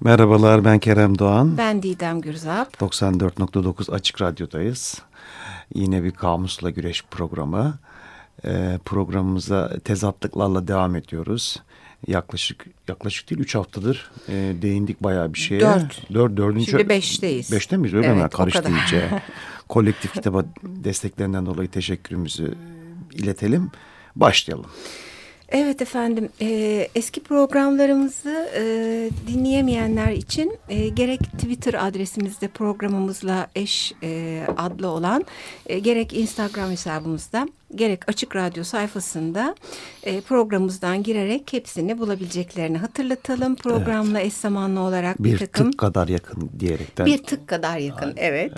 Merhabalar ben Kerem Doğan. Ben Didem Gürzap. 94.9 Açık Radyo'dayız. Yine bir kamusla güreş programı. Ee, programımıza tezatlıklarla devam ediyoruz. Yaklaşık yaklaşık değil üç haftadır e, değindik bayağı bir şeye. Dört. Dört, dördüncü. Şimdi beşteyiz. Beşte miyiz öyle Evet, mi? Karıştı iyice. Kolektif kitaba desteklerinden dolayı teşekkürümüzü iletelim. Başlayalım. Evet efendim e, eski programlarımızı e, dinleyemeyenler için e, gerek Twitter adresimizde programımızla eş e, adlı olan e, gerek Instagram hesabımızda gerek Açık Radyo sayfasında e, programımızdan girerek hepsini bulabileceklerini hatırlatalım. Programla eş zamanlı olarak bir, Bir takım tık kadar yakın diyerekten. Bir tık kadar yakın evet.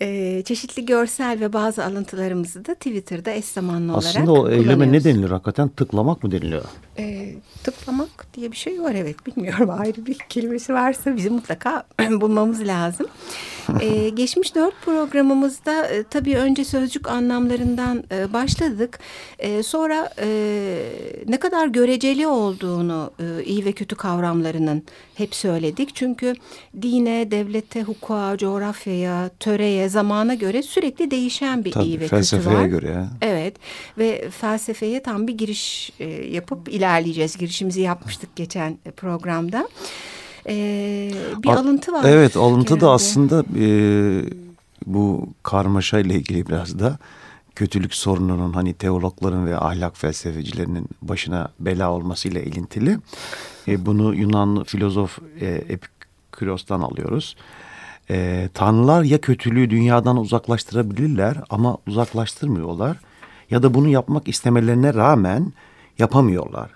Ee, çeşitli görsel ve bazı alıntılarımızı da Twitter'da eş zamanlı olarak Aslında o eyleme ne denilir hakikaten? Tıklamak mı deniliyor? Ee, tıklamak diye bir şey var evet bilmiyorum ayrı bir kelimesi varsa bizim mutlaka bulmamız lazım. Ee, geçmiş dört programımızda e, tabii önce sözcük anlamlarından e, başladık. E, sonra e, ne kadar göreceli olduğunu e, iyi ve kötü kavramlarının hep söyledik. Çünkü dine, devlete, hukuka, coğrafyaya, töreye, zamana göre sürekli değişen bir Tabii, iyi ve felsefeye kötü var. göre ya. Evet ve felsefeye tam bir giriş e, yapıp ilerleyeceğiz. Girişimizi yapmıştık geçen programda. E, bir A- alıntı var. Evet alıntı da genelde. aslında e, bu karmaşa ile ilgili biraz da kötülük sorununun hani teologların ve ahlak felsefecilerinin başına bela olmasıyla ilintili. E, bunu Yunan filozof e, Epiküros'tan alıyoruz. E, tanrılar ya kötülüğü dünyadan uzaklaştırabilirler ama uzaklaştırmıyorlar ya da bunu yapmak istemelerine rağmen yapamıyorlar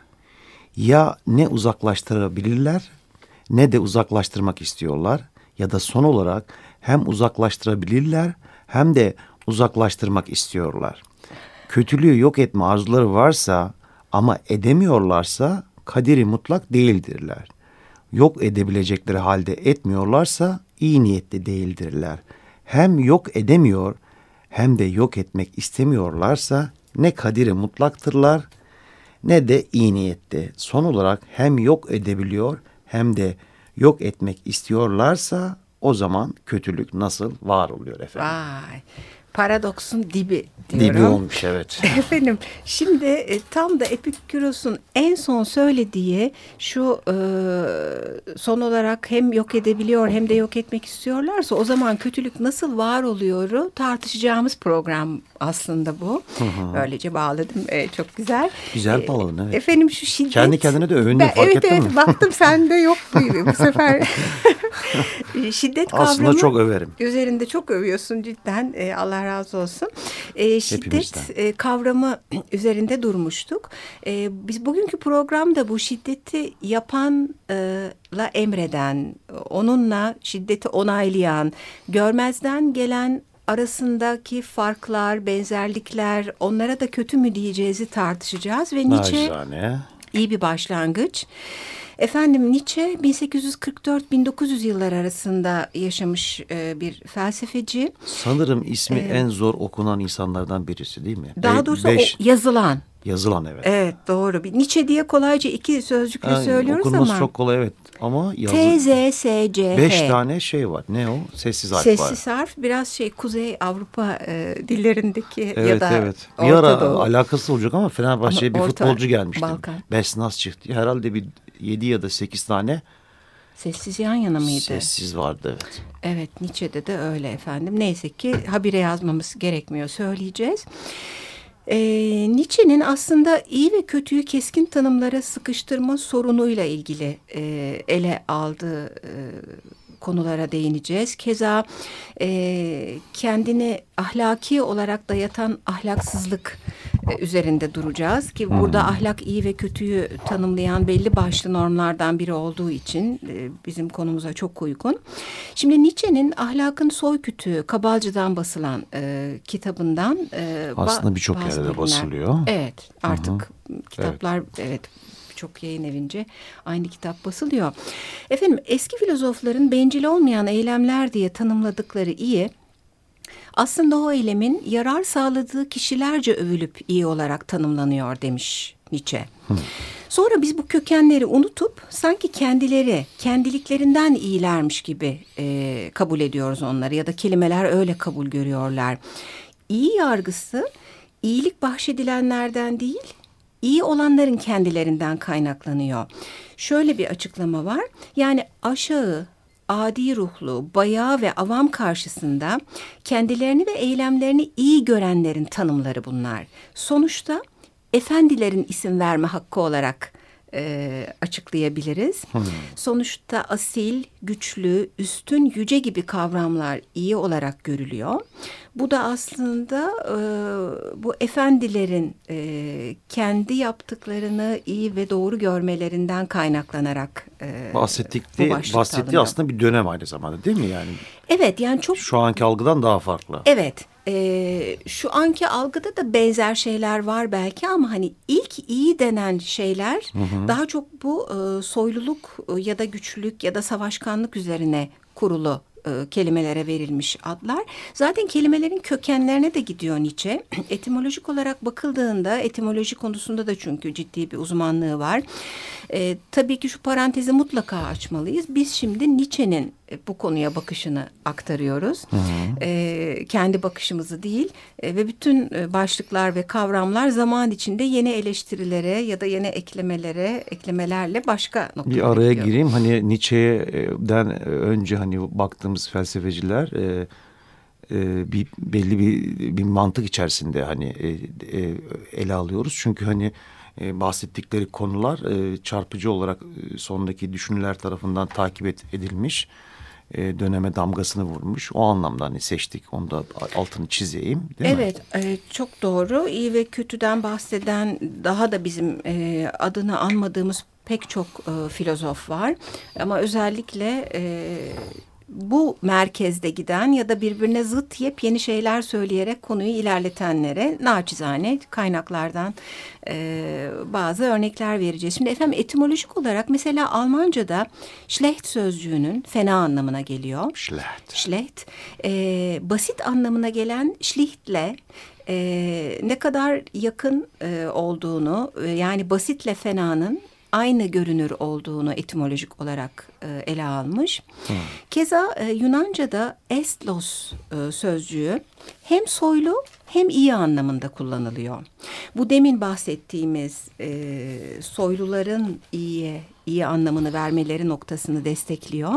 ya ne uzaklaştırabilirler ne de uzaklaştırmak istiyorlar ya da son olarak hem uzaklaştırabilirler hem de uzaklaştırmak istiyorlar. Kötülüğü yok etme arzuları varsa ama edemiyorlarsa kaderi mutlak değildirler. Yok edebilecekleri halde etmiyorlarsa iyi niyetli değildirler. Hem yok edemiyor hem de yok etmek istemiyorlarsa ne kaderi mutlaktırlar ne de iyi niyette. Son olarak hem yok edebiliyor hem de yok etmek istiyorlarsa o zaman kötülük nasıl var oluyor efendim? Vay paradoksun dibi diyorum. Dibi olmuş evet. Efendim şimdi e, tam da Epiküros'un en son söylediği şu e, son olarak hem yok edebiliyor hem de yok etmek istiyorlarsa o zaman kötülük nasıl var oluyoru tartışacağımız program aslında bu. Böylece bağladım e, çok güzel. Güzel E, bağladın, evet. Efendim şu şiddet. Kendi kendine de övündün, Ben- fark evet, ettin evet, mi? baktım sende yok bu bu sefer. şiddet kavramı. Aslında çok överim. Üzerinde çok övüyorsun cidden. E, Allah razı olsun. E, şiddet e, kavramı üzerinde durmuştuk. E, biz bugünkü programda bu şiddeti yapanla emreden, onunla şiddeti onaylayan, görmezden gelen arasındaki farklar, benzerlikler, onlara da kötü mü diyeceğizi tartışacağız ve Nietzsche Nacizane. iyi bir başlangıç. Efendim Nietzsche 1844-1900 yıllar arasında yaşamış e, bir felsefeci. Sanırım ismi en zor okunan insanlardan birisi değil mi? Daha Be- doğrusu beş- o yazılan. yazılan evet. Evet doğru. Bir Nietzsche diye kolayca iki sözcükle Yani söylüyoruz okunması ama. çok kolay evet. Ama yazı, T, Z, S, C, H. beş tane şey var. Ne o? Sessiz harf var. Sessiz harf biraz şey Kuzey Avrupa e, dillerindeki ya Evet da evet. Bir Orta ara Doğu. alakası olacak ama Fenerbahçe'ye bir Orta futbolcu gelmişti. Balkan. Besnaz çıktı. Herhalde bir 7 ya da 8 tane Sessiz yan yana mıydı? sessiz vardı evet. Evet Nietzsche'de de öyle efendim. Neyse ki habire yazmamız gerekmiyor söyleyeceğiz. Ee, Nietzsche'nin aslında iyi ve kötüyü keskin tanımlara sıkıştırma sorunuyla ilgili e, ele aldığı e, konulara değineceğiz. Keza e, kendini ahlaki olarak dayatan ahlaksızlık e, üzerinde duracağız ki burada ahlak iyi ve kötüyü tanımlayan belli başlı normlardan biri olduğu için e, bizim konumuza çok uygun. Şimdi Nietzsche'nin Ahlakın Soykütü Kabalcı'dan basılan e, kitabından e, Aslında birçok yerde basılıyor. Evet artık kitaplar evet birçok yayın evince aynı kitap basılıyor. Efendim eski filozofların bencil olmayan eylemler diye tanımladıkları iyi aslında o eylemin yarar sağladığı kişilerce övülüp iyi olarak tanımlanıyor demiş Nietzsche. Sonra biz bu kökenleri unutup sanki kendileri, kendiliklerinden iyilermiş gibi e, kabul ediyoruz onları ya da kelimeler öyle kabul görüyorlar. İyi yargısı iyilik bahşedilenlerden değil, iyi olanların kendilerinden kaynaklanıyor. Şöyle bir açıklama var. Yani aşağı, adi ruhlu, bayağı ve avam karşısında kendilerini ve eylemlerini iyi görenlerin tanımları bunlar. Sonuçta efendilerin isim verme hakkı olarak e, açıklayabiliriz. Hmm. Sonuçta asil, güçlü, üstün, yüce gibi kavramlar iyi olarak görülüyor. Bu da aslında e, bu efendilerin e, kendi yaptıklarını iyi ve doğru görmelerinden kaynaklanarak e, bahsettikleri, bahsettiği aslında bir dönem aynı zamanda değil mi yani? Evet yani çok... Şu anki algıdan daha farklı. Evet e, şu anki algıda da benzer şeyler var belki ama hani ilk iyi denen şeyler hı hı. daha çok bu e, soyluluk ya da güçlülük ya da savaşkanlık üzerine kurulu e, kelimelere verilmiş adlar. Zaten kelimelerin kökenlerine de gidiyor Nietzsche. Etimolojik olarak bakıldığında etimoloji konusunda da çünkü ciddi bir uzmanlığı var. E, tabii ki şu parantezi mutlaka açmalıyız. Biz şimdi Nietzsche'nin bu konuya bakışını aktarıyoruz. Hı hı. E, kendi bakışımızı değil e, ve bütün e, başlıklar ve kavramlar zaman içinde yeni eleştirilere ya da yeni eklemelere, eklemelerle başka noktalara Bir araya gidiyor. gireyim. Hani Nietzsche'den önce hani baktığımız felsefeciler... E, e, bir belli bir bir mantık içerisinde hani e, e, ele alıyoruz çünkü hani e, bahsettikleri konular e, çarpıcı olarak e, sondaki düşünürler tarafından takip et, edilmiş e, döneme damgasını vurmuş. O anlamda hani seçtik. Onu da altını çizeyim. Değil evet mi? E, çok doğru. İyi ve kötüden bahseden daha da bizim e, adını anmadığımız pek çok e, filozof var. Ama özellikle e, bu merkezde giden ya da birbirine zıt yepyeni şeyler söyleyerek konuyu ilerletenlere naçizane kaynaklardan e, bazı örnekler vereceğiz. Şimdi efendim etimolojik olarak mesela Almanca'da schlecht sözcüğünün fena anlamına geliyor. Schlecht. Schlecht. E, basit anlamına gelen schlichtle e, ne kadar yakın e, olduğunu e, yani basitle fenanın aynı görünür olduğunu etimolojik olarak e, ele almış. Hmm. Keza e, Yunanca'da estlos e, sözcüğü hem soylu hem iyi anlamında kullanılıyor. Bu demin bahsettiğimiz e, soyluların iyi iyi anlamını vermeleri noktasını destekliyor.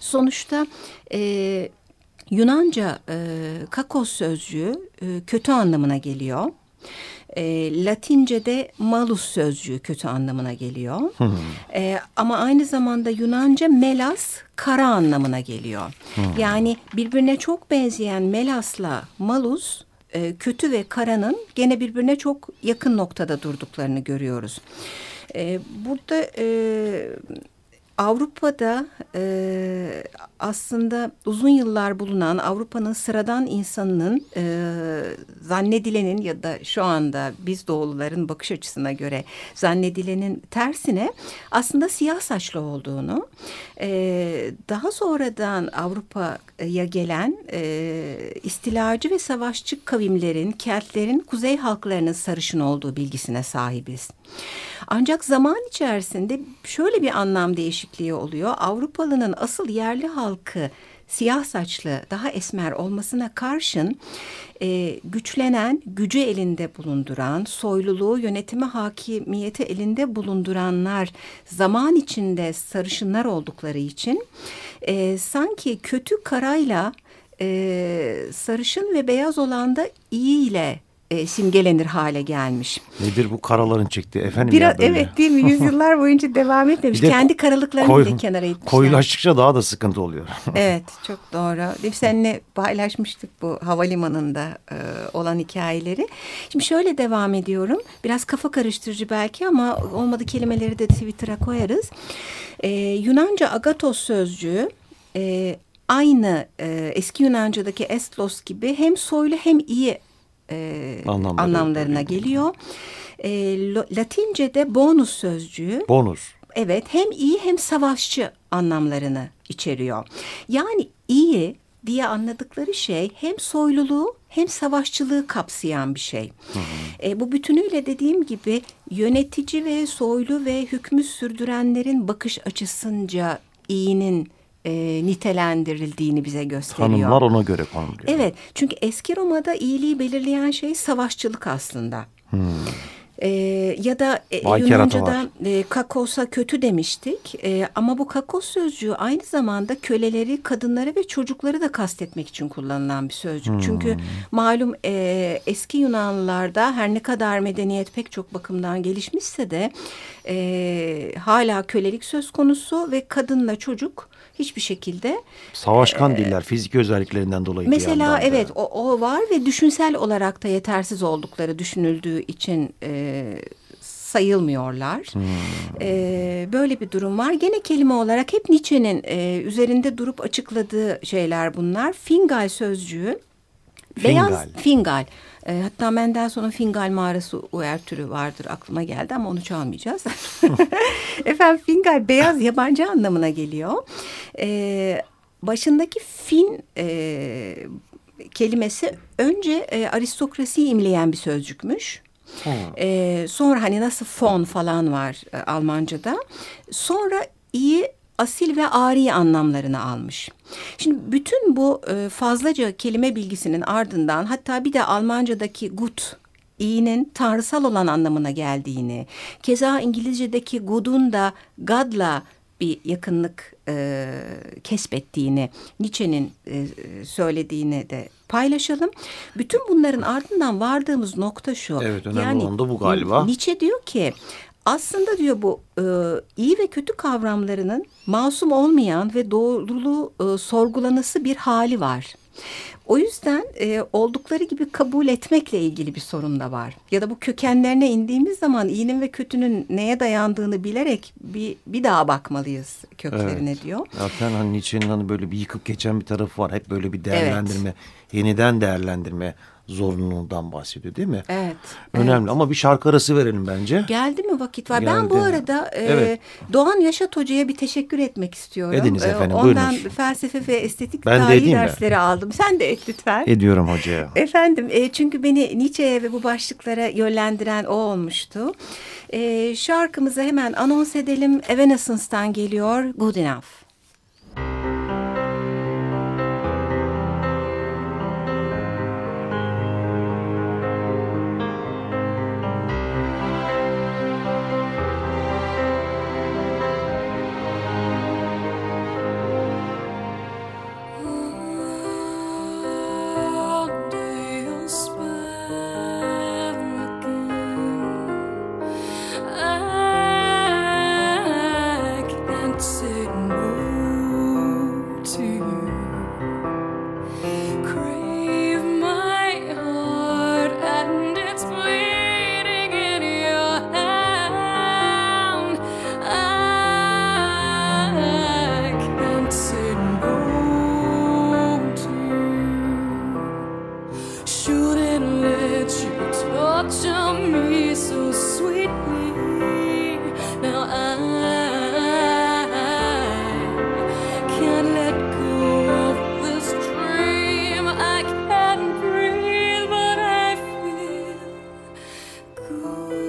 Sonuçta e, Yunanca e, kakos sözcüğü e, kötü anlamına geliyor. E, Latince'de malus sözcüğü kötü anlamına geliyor. Hmm. E, ama aynı zamanda Yunanca melas kara anlamına geliyor. Hmm. Yani birbirine çok benzeyen melasla malus e, kötü ve karanın gene birbirine çok yakın noktada durduklarını görüyoruz. E, burada e, Avrupa'da e, aslında uzun yıllar bulunan Avrupa'nın sıradan insanının e, zannedilenin ya da şu anda biz doğuluların bakış açısına göre zannedilenin tersine aslında siyah saçlı olduğunu e, daha sonradan Avrupa'ya gelen e, istilacı ve savaşçı kavimlerin, Keltlerin kuzey halklarının sarışın olduğu bilgisine sahibiz. Ancak zaman içerisinde şöyle bir anlam değişikliği oluyor. Avrupalının asıl yerli halkı siyah saçlı, daha esmer olmasına karşın e, güçlenen, gücü elinde bulunduran, soyluluğu, yönetimi, hakimiyeti elinde bulunduranlar zaman içinde sarışınlar oldukları için e, sanki kötü karayla e, sarışın ve beyaz olan da iyi ile e, simgelenir hale gelmiş. Nedir bu karaların çektiği efendim Biraz, ya böyle. Evet değil mi? Yüzyıllar boyunca devam etmemiş. Kendi karalıklarını koy, bir kenara itmişler. Koyulaştıkça daha da sıkıntı oluyor. evet çok doğru. Seninle paylaşmıştık bu havalimanında e, olan hikayeleri. Şimdi şöyle devam ediyorum. Biraz kafa karıştırıcı belki ama olmadı kelimeleri de Twitter'a koyarız. E, Yunanca agatos sözcüğü e, aynı e, eski Yunanca'daki estlos gibi hem soylu hem iyi e, Anlamları anlamlarına geliyor. E, Latince'de bonus sözcüğü. Bonus. Evet hem iyi hem savaşçı anlamlarını içeriyor. Yani iyi diye anladıkları şey hem soyluluğu hem savaşçılığı kapsayan bir şey. E, bu bütünüyle dediğim gibi yönetici ve soylu ve hükmü sürdürenlerin bakış açısınca iyinin e, nitelendirildiğini bize gösteriyor. Tanımlar ona göre konuluyor. Evet çünkü eski Roma'da iyiliği belirleyen şey savaşçılık aslında. Hmm. E, ya da e, Yunanca'da e, kakosa kötü demiştik e, ama bu kakos sözcüğü aynı zamanda köleleri, kadınları ve çocukları da kastetmek için kullanılan bir sözcük. Hmm. Çünkü malum e, eski Yunanlılarda her ne kadar medeniyet pek çok bakımdan gelişmişse de e, hala kölelik söz konusu ve kadınla çocuk hiçbir şekilde savaşkan e, diller fizik özelliklerinden dolayı mesela evet o, o var ve düşünsel olarak da yetersiz oldukları düşünüldüğü için e, sayılmıyorlar. Hmm. Ee, böyle bir durum var. Gene kelime olarak hep Nietzsche'nin e, üzerinde durup açıkladığı şeyler bunlar. Fingal sözcüğü. Fingal. Beyaz fingal. E, hatta Mendelssohn'un Fingal mağarası uyar türü vardır aklıma geldi ama onu çalmayacağız. Efendim Fingal beyaz yabancı anlamına geliyor. E, başındaki fin e, kelimesi önce e, aristokrasiyi imleyen bir sözcükmüş. E, sonra hani nasıl fon falan var e, Almanca'da. Sonra iyi asil ve ari anlamlarını almış. Şimdi bütün bu e, fazlaca kelime bilgisinin ardından hatta bir de Almanca'daki gut iyinin tanrısal olan anlamına geldiğini, keza İngilizce'deki good'un da God'la bir yakınlık e, kesbettiğini, Nietzsche'nin e, söylediğini de paylaşalım. Bütün bunların ardından vardığımız nokta şu. Evet önemli yani, olan da bu galiba. Nietzsche diyor ki aslında diyor bu e, iyi ve kötü kavramlarının masum olmayan ve doğruluğu e, sorgulanası bir hali var. O yüzden e, oldukları gibi kabul etmekle ilgili bir sorun da var. Ya da bu kökenlerine indiğimiz zaman iyinin ve kötünün neye dayandığını bilerek bir, bir daha bakmalıyız köklerine evet. diyor. Zaten hani Nietzsche'nin hani böyle bir yıkıp geçen bir tarafı var. Hep böyle bir değerlendirme, evet. yeniden değerlendirme zorunluluğundan bahsediyor değil mi? Evet. Önemli evet. ama bir şarkı arası verelim bence. Geldi mi vakit var? Geldi. Ben bu arada e, evet. Doğan Yaşat Hoca'ya bir teşekkür etmek istiyorum. Ediniz e, efendim Ondan buyurunuz. felsefe ve estetik ben tarihi dersleri mi? aldım. Sen de et lütfen. Ediyorum hocaya. Efendim e, çünkü beni Nietzsche'ye ve bu başlıklara yönlendiren o olmuştu. E, şarkımızı hemen anons edelim. Evanescence'dan geliyor Good Enough. Oh.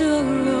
Evet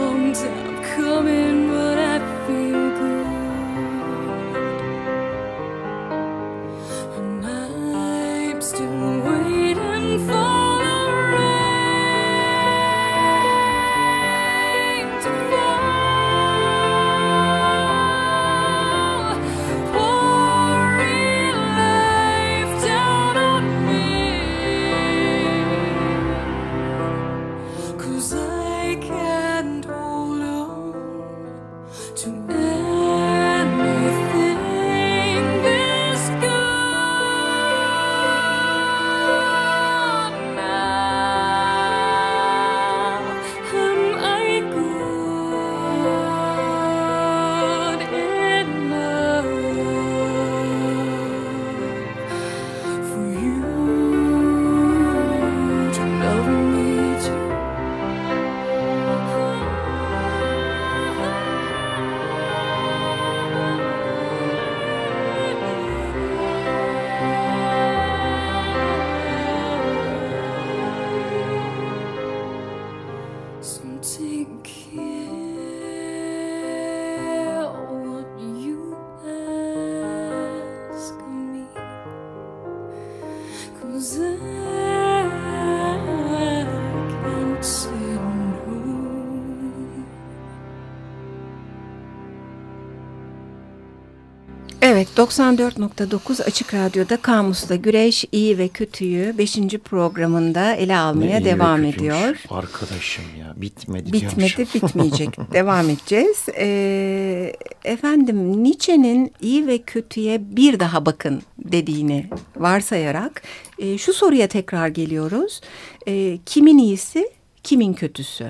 94.9 Açık Radyo'da Kamus'ta Güreş iyi ve Kötüyü 5. programında ele almaya ne devam ediyor. Arkadaşım ya bitmedi Bitmedi bitmeyecek devam edeceğiz. Ee, efendim Nietzsche'nin iyi ve kötüye bir daha bakın dediğini varsayarak e, şu soruya tekrar geliyoruz. E, kimin iyisi kimin kötüsü?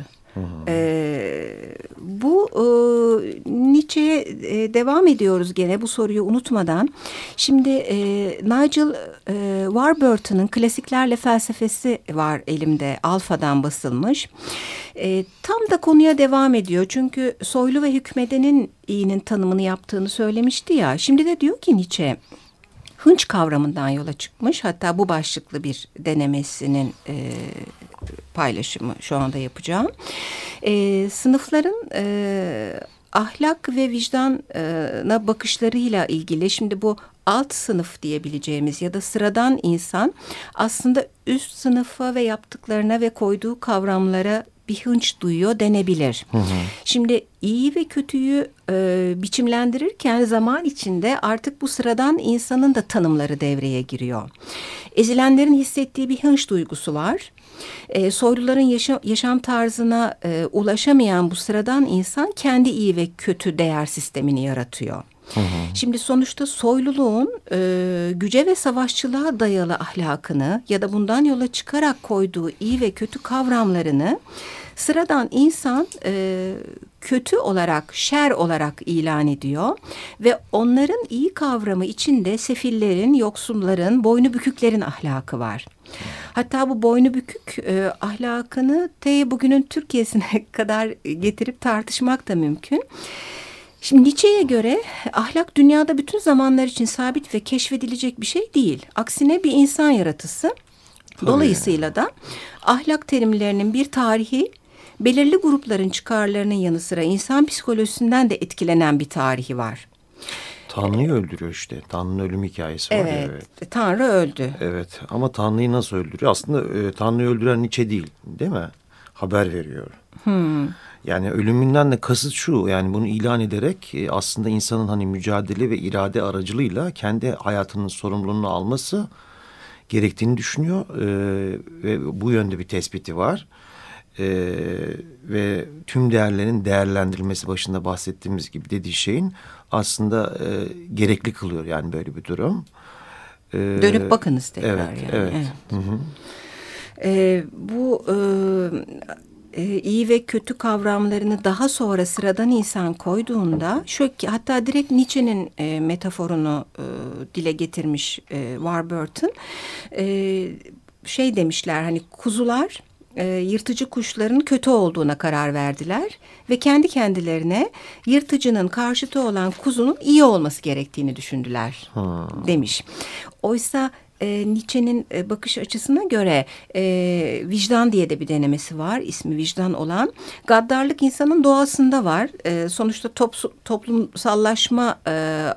Ee, bu e, Nietzsche'ye e, devam ediyoruz gene bu soruyu unutmadan. Şimdi e, Nigel e, Warburton'ın Klasiklerle Felsefesi var elimde. Alfa'dan basılmış. E, tam da konuya devam ediyor. Çünkü soylu ve hükmedenin iyinin tanımını yaptığını söylemişti ya. Şimdi de diyor ki Nietzsche hınç kavramından yola çıkmış. Hatta bu başlıklı bir denemesinin e, paylaşımı şu anda yapacağım. E, sınıfların e, ahlak ve vicdana bakışlarıyla ilgili şimdi bu alt sınıf diyebileceğimiz ya da sıradan insan aslında üst sınıfa ve yaptıklarına ve koyduğu kavramlara bir hınç duyuyor denebilir. Hı hı. Şimdi iyi ve kötüyü e, biçimlendirirken zaman içinde artık bu sıradan insanın da tanımları devreye giriyor. Ezilenlerin hissettiği bir hınç duygusu var. E, soyluların yaşam, yaşam tarzına e, ulaşamayan bu sıradan insan kendi iyi ve kötü değer sistemini yaratıyor. Hı hı. Şimdi sonuçta soyluluğun e, güce ve savaşçılığa dayalı ahlakını ya da bundan yola çıkarak koyduğu iyi ve kötü kavramlarını sıradan insan e, kötü olarak, şer olarak ilan ediyor ve onların iyi kavramı içinde sefillerin, yoksulların, boynu büküklerin ahlakı var. Hatta bu boynu bükük e, ahlakını te bugünün Türkiye'sine kadar getirip tartışmak da mümkün. Şimdi Nietzsche'ye göre ahlak dünyada bütün zamanlar için sabit ve keşfedilecek bir şey değil. Aksine bir insan yaratısı. Tabii. Dolayısıyla da ahlak terimlerinin bir tarihi belirli grupların çıkarlarının yanı sıra insan psikolojisinden de etkilenen bir tarihi var. Tanrı'yı öldürüyor işte. Tanrı'nın ölüm hikayesi var. Evet, evet. Tanrı öldü. Evet ama Tanrı'yı nasıl öldürüyor? Aslında e, Tanrı'yı öldüren Nietzsche değil değil mi? Haber veriyor. Hmm. Yani ölümünden de kasıt şu yani bunu ilan ederek e, aslında insanın hani mücadele ve irade aracılığıyla kendi hayatının sorumluluğunu alması gerektiğini düşünüyor. E, ve bu yönde bir tespiti var e, ve tüm değerlerin değerlendirilmesi başında bahsettiğimiz gibi dediği şeyin aslında e, gerekli kılıyor yani böyle bir durum. E, Dönüp bakınız tekrar evet, yani. Evet. evet. Hı hı. E, bu e, iyi ve kötü kavramlarını daha sonra sıradan insan koyduğunda şu hatta direkt Nietzsche'nin e, metaforunu e, dile getirmiş e, Warburton e, şey demişler hani kuzular e, yırtıcı kuşların kötü olduğuna karar verdiler ve kendi kendilerine yırtıcının karşıtı olan kuzunun iyi olması gerektiğini düşündüler hmm. demiş. Oysa e, Nietzsche'nin e, bakış açısına göre e, vicdan diye de bir denemesi var. ismi vicdan olan. Gaddarlık insanın doğasında var. E, sonuçta top, toplumsallaşma e,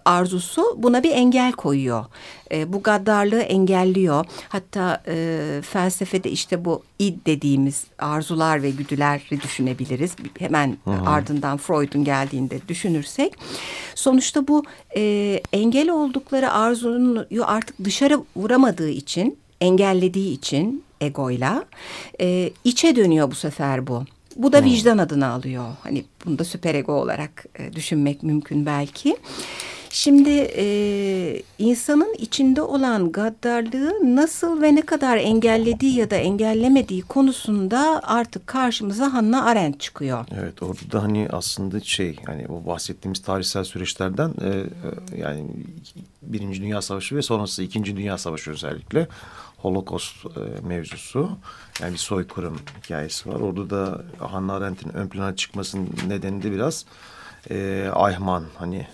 arzusu buna bir engel koyuyor. E, bu gaddarlığı engelliyor. Hatta e, felsefede işte bu id dediğimiz arzular ve güdüleri düşünebiliriz. Hemen -hı. ardından Freud'un geldiğinde düşünürsek. Sonuçta bu e, engel oldukları arzunu artık dışarı vuramadığı için, engellediği için egoyla e, içe dönüyor bu sefer bu. Bu da vicdan adını alıyor. Hani bunu da süper ego olarak e, düşünmek mümkün belki. Şimdi e, insanın içinde olan gaddarlığı nasıl ve ne kadar engellediği ya da engellemediği konusunda artık karşımıza Hannah Arendt çıkıyor. Evet orada da hani aslında şey hani o bahsettiğimiz tarihsel süreçlerden e, e, yani Birinci Dünya Savaşı ve sonrası İkinci Dünya Savaşı özellikle Holocaust e, mevzusu yani bir soykırım hikayesi var. Orada da Hannah Arendt'in ön plana çıkmasının nedeni de biraz e, Eichmann hani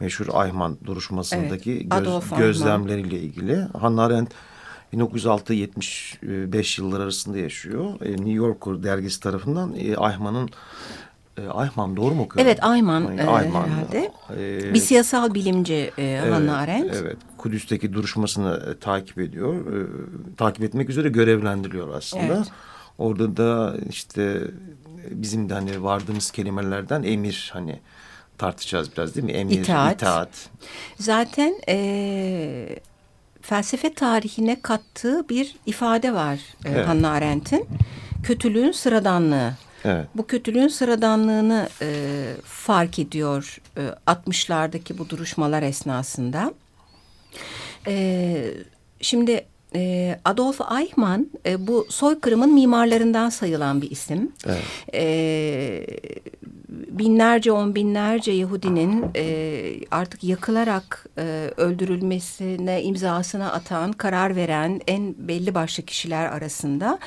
meşhur Ayman duruşmasındaki evet, göz, gözlemleriyle ilgili. Hannah Arendt 1906-75 yıllar arasında yaşıyor. E, New Yorker dergisi tarafından e, Ayman'ın e, Ayman doğru mu okuyorum? Evet Ayman, Ayman herhalde. E, bir siyasal bilimci e, evet, Hannah Arendt. Evet. Kudüs'teki duruşmasını takip ediyor. E, takip etmek üzere görevlendiriliyor aslında. Evet. Orada da işte bizim de hani vardığımız kelimelerden emir hani tartışacağız biraz değil mi? Emir, itaat. itaat. Zaten e, felsefe tarihine kattığı bir ifade var e, evet. Hannah Arendt'in. Kötülüğün sıradanlığı. Evet. Bu kötülüğün sıradanlığını e, fark ediyor e, 60'lardaki bu duruşmalar esnasında. E, şimdi e, Adolf Eichmann e, bu soykırımın mimarlarından sayılan bir isim. Evet. E, binlerce on binlerce Yahudinin e, artık yakılarak e, öldürülmesine imzasını atan, karar veren en belli başlı kişiler arasında.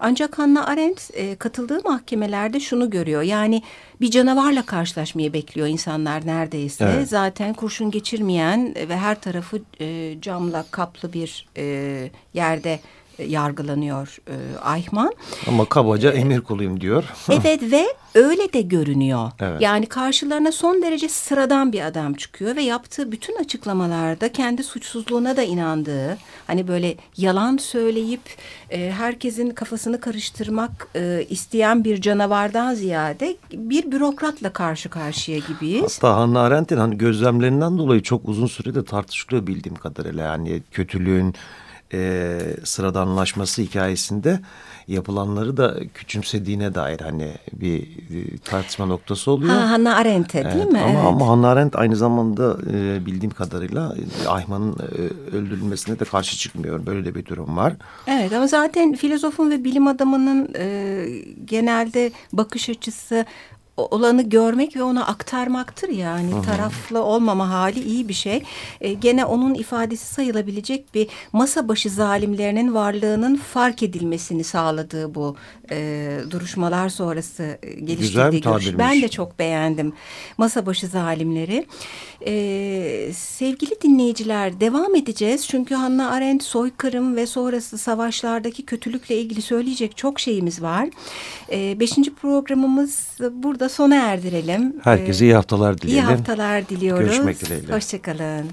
Ancak Hannah Arendt e, katıldığı mahkemelerde şunu görüyor. Yani bir canavarla karşılaşmayı bekliyor insanlar neredeyse. Evet. Zaten kurşun geçirmeyen ve her tarafı e, camla kaplı bir e, yerde yargılanıyor e, Ayman. Ama kabaca emir kuluyum diyor. evet ve öyle de görünüyor. Evet. Yani karşılarına son derece sıradan bir adam çıkıyor ve yaptığı bütün açıklamalarda kendi suçsuzluğuna da inandığı, hani böyle yalan söyleyip e, herkesin kafasını karıştırmak e, isteyen bir canavardan ziyade bir bürokratla karşı karşıya gibiyiz. Hatta Hannah Arendt'in hani gözlemlerinden dolayı çok uzun sürede tartışılıyor bildiğim kadarıyla. Yani kötülüğün e, sıradanlaşması hikayesinde yapılanları da küçümsediğine dair hani bir tartışma noktası oluyor. Ha, Hannah Arendt'e evet, değil mi? Ama, evet. ama Hannah Arendt aynı zamanda e, bildiğim kadarıyla Ayman'ın e, öldürülmesine de karşı çıkmıyor. Böyle de bir durum var. Evet ama zaten filozofun ve bilim adamının e, genelde bakış açısı olanı görmek ve ona aktarmaktır yani Hı -hı. taraflı olmama hali iyi bir şey. E, gene onun ifadesi sayılabilecek bir masa başı zalimlerinin varlığının fark edilmesini sağladığı bu e, duruşmalar sonrası e, geliştirdiği görüş. Ben de çok beğendim masa başı zalimleri. E, sevgili dinleyiciler devam edeceğiz çünkü Hannah Arendt soykırım ve sonrası savaşlardaki kötülükle ilgili söyleyecek çok şeyimiz var. E, beşinci programımız burada sona erdirelim. Herkese iyi haftalar dileyelim. İyi haftalar diliyoruz. Görüşmek dileğiyle. Hoşçakalın.